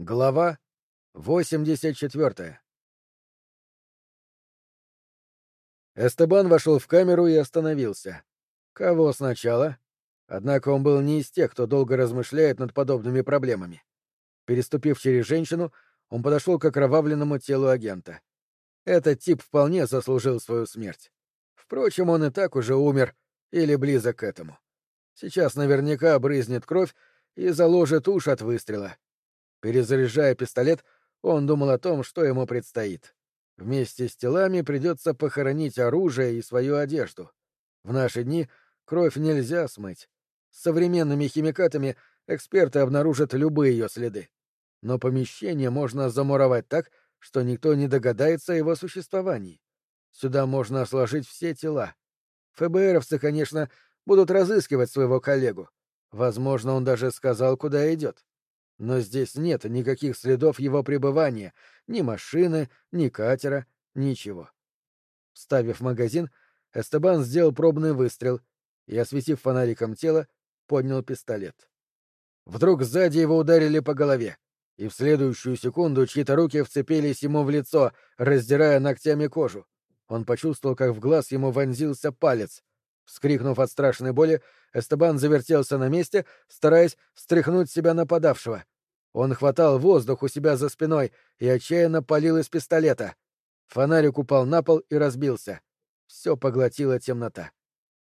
Глава 84 Эстебан вошел в камеру и остановился. Кого сначала? Однако он был не из тех, кто долго размышляет над подобными проблемами. Переступив через женщину, он подошел к окровавленному телу агента. Этот тип вполне заслужил свою смерть. Впрочем, он и так уже умер или близок к этому. Сейчас наверняка брызнет кровь и заложит уши от выстрела. Перезаряжая пистолет, он думал о том, что ему предстоит. Вместе с телами придется похоронить оружие и свою одежду. В наши дни кровь нельзя смыть. С современными химикатами эксперты обнаружат любые ее следы. Но помещение можно замуровать так, что никто не догадается о его существовании. Сюда можно сложить все тела. ФБРовцы, конечно, будут разыскивать своего коллегу. Возможно, он даже сказал, куда идет. Но здесь нет никаких следов его пребывания, ни машины, ни катера, ничего. Вставив магазин, Эстебан сделал пробный выстрел и, осветив фонариком тело, поднял пистолет. Вдруг сзади его ударили по голове, и в следующую секунду чьи-то руки вцепились ему в лицо, раздирая ногтями кожу. Он почувствовал, как в глаз ему вонзился палец. Вскрикнув от страшной боли, Эстебан завертелся на месте, стараясь стряхнуть себя нападавшего. Он хватал воздух у себя за спиной и отчаянно палил из пистолета. Фонарик упал на пол и разбился. Все поглотила темнота.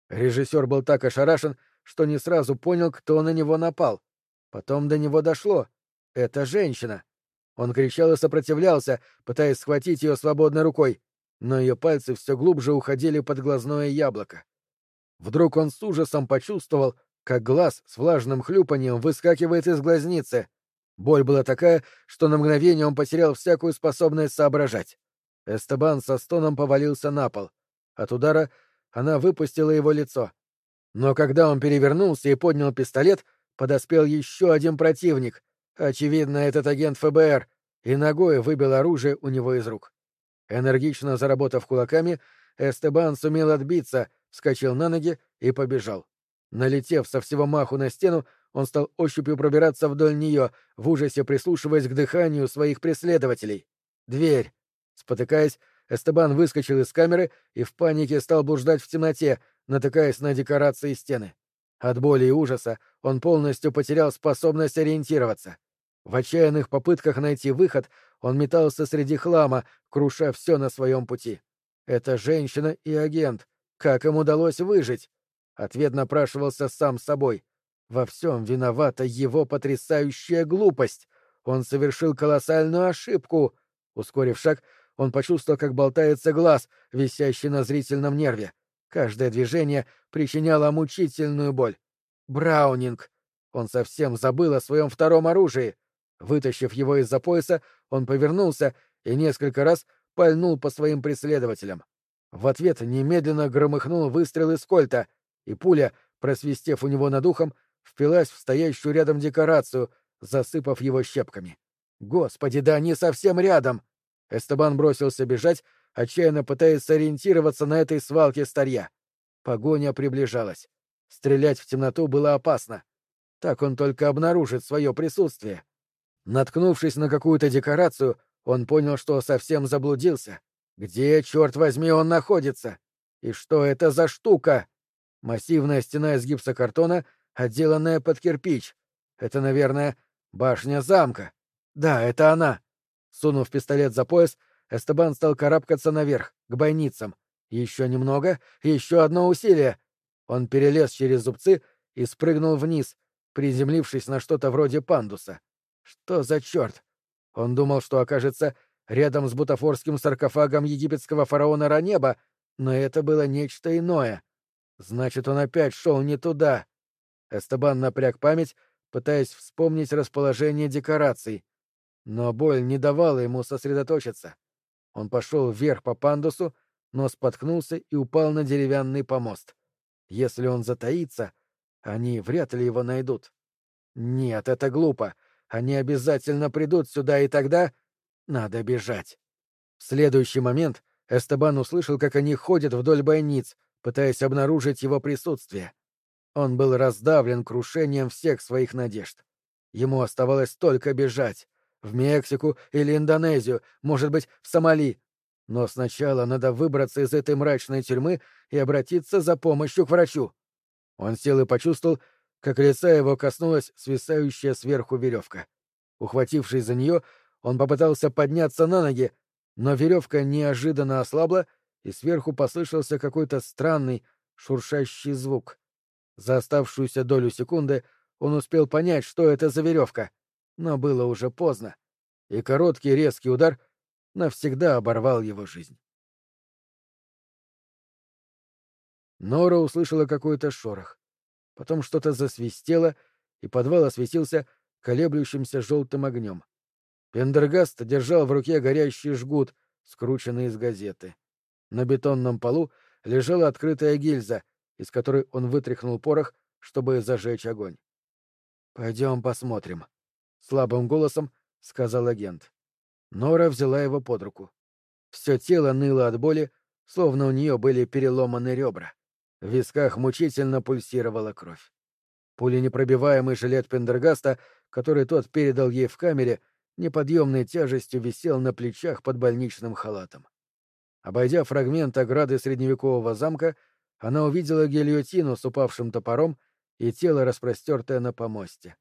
Режиссер был так ошарашен, что не сразу понял, кто на него напал. Потом до него дошло. Это женщина. Он кричал и сопротивлялся, пытаясь схватить ее свободной рукой, но ее пальцы все глубже уходили под глазное яблоко. Вдруг он с ужасом почувствовал, как глаз с влажным хлюпанием выскакивает из глазницы. Боль была такая, что на мгновение он потерял всякую способность соображать. Эстебан со стоном повалился на пол. От удара она выпустила его лицо. Но когда он перевернулся и поднял пистолет, подоспел еще один противник. Очевидно, этот агент ФБР, и ногой выбил оружие у него из рук. Энергично заработав кулаками, Эстебан сумел отбиться — вскочил на ноги и побежал. Налетев со всего маху на стену, он стал ощупью пробираться вдоль нее, в ужасе прислушиваясь к дыханию своих преследователей. Дверь. Спотыкаясь, Эстебан выскочил из камеры и в панике стал блуждать в темноте, натыкаясь на декорации стены. От боли и ужаса он полностью потерял способность ориентироваться. В отчаянных попытках найти выход он метался среди хлама, круша все на своем пути. Это женщина и агент, как им удалось выжить? Ответ напрашивался сам собой. Во всем виновата его потрясающая глупость. Он совершил колоссальную ошибку. Ускорив шаг, он почувствовал, как болтается глаз, висящий на зрительном нерве. Каждое движение причиняло мучительную боль. Браунинг! Он совсем забыл о своем втором оружии. Вытащив его из-за пояса, он повернулся и несколько раз пальнул по своим преследователям. В ответ немедленно громыхнул выстрел из кольта, и пуля, просвистев у него над ухом, впилась в стоящую рядом декорацию, засыпав его щепками. Господи, да они совсем рядом! Эстебан бросился бежать, отчаянно пытаясь сориентироваться на этой свалке старья. Погоня приближалась. Стрелять в темноту было опасно. Так он только обнаружит свое присутствие. Наткнувшись на какую-то декорацию, он понял, что совсем заблудился. Где, черт возьми, он находится? И что это за штука? Массивная стена из гипсокартона, отделанная под кирпич. Это, наверное, башня замка. Да, это она. Сунув пистолет за пояс, Эстебан стал карабкаться наверх, к бойницам. Еще немного, еще одно усилие. Он перелез через зубцы и спрыгнул вниз, приземлившись на что-то вроде пандуса. Что за черт? Он думал, что окажется рядом с бутафорским саркофагом египетского фараона Ранеба, но это было нечто иное. Значит, он опять шел не туда. Эстебан напряг память, пытаясь вспомнить расположение декораций. Но боль не давала ему сосредоточиться. Он пошел вверх по пандусу, но споткнулся и упал на деревянный помост. Если он затаится, они вряд ли его найдут. Нет, это глупо. Они обязательно придут сюда, и тогда... Надо бежать. В следующий момент Эстебан услышал, как они ходят вдоль бойниц, пытаясь обнаружить его присутствие. Он был раздавлен крушением всех своих надежд. Ему оставалось только бежать, в Мексику или Индонезию, может быть, в Сомали. Но сначала надо выбраться из этой мрачной тюрьмы и обратиться за помощью к врачу. Он сел и почувствовал, как лица его коснулась свисающая сверху веревка. Ухватившись за нее, он попытался подняться на ноги, но веревка неожиданно ослабла, и сверху послышался какой-то странный, шуршащий звук. За оставшуюся долю секунды он успел понять, что это за веревка, но было уже поздно, и короткий резкий удар навсегда оборвал его жизнь. Нора услышала какой-то шорох. Потом что-то засвистело, и подвал осветился колеблющимся желтым огнем. Пендергаст держал в руке горящий жгут, скрученный из газеты. На бетонном полу лежала открытая гильза, из которой он вытряхнул порох, чтобы зажечь огонь. «Пойдем посмотрим», — слабым голосом сказал агент. Нора взяла его под руку. Все тело ныло от боли, словно у нее были переломаны ребра. В висках мучительно пульсировала кровь. Пуленепробиваемый жилет Пендергаста, который тот передал ей в камере, неподъемной тяжестью висел на плечах под больничным халатом. Обойдя фрагмент ограды средневекового замка, она увидела гильотину с упавшим топором и тело, распростертое на помосте.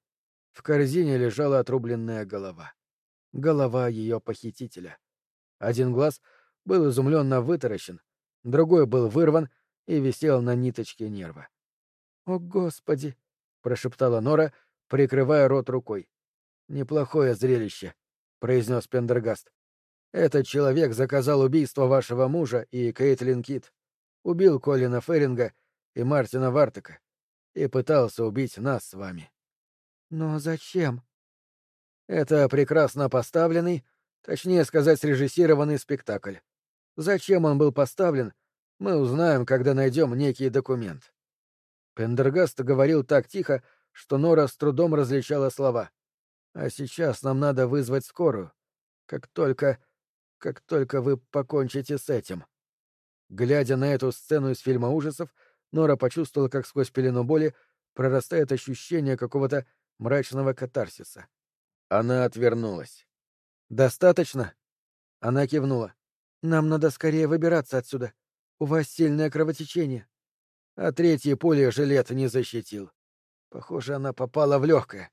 В корзине лежала отрубленная голова. Голова ее похитителя. Один глаз был изумленно вытаращен, другой был вырван и висел на ниточке нерва. «О, Господи!» — прошептала Нора, прикрывая рот рукой. «Неплохое зрелище», — произнес Пендергаст. «Этот человек заказал убийство вашего мужа и Кейтлин Кит, убил Колина Ферринга и Мартина Вартека и пытался убить нас с вами». «Но зачем?» «Это прекрасно поставленный, точнее сказать, срежиссированный спектакль. Зачем он был поставлен, мы узнаем, когда найдем некий документ. Пендергаст говорил так тихо, что Нора с трудом различала слова. А сейчас нам надо вызвать скорую. Как только... как только вы покончите с этим. Глядя на эту сцену из фильма ужасов, Нора почувствовала, как сквозь пелену боли прорастает ощущение какого-то мрачного катарсиса. Она отвернулась. «Достаточно?» Она кивнула. «Нам надо скорее выбираться отсюда. У вас сильное кровотечение. А третье пуля жилет не защитил. Похоже, она попала в легкое.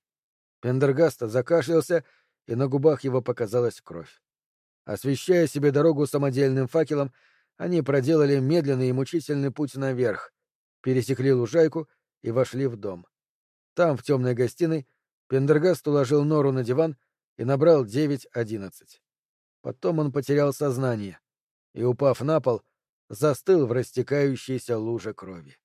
Пендергаста закашлялся, и на губах его показалась кровь. Освещая себе дорогу самодельным факелом, они проделали медленный и мучительный путь наверх, пересекли лужайку и вошли в дом. Там, в темной гостиной, Пендергаст уложил нору на диван и набрал 9-11. Потом он потерял сознание и, упав на пол, застыл в растекающейся луже крови.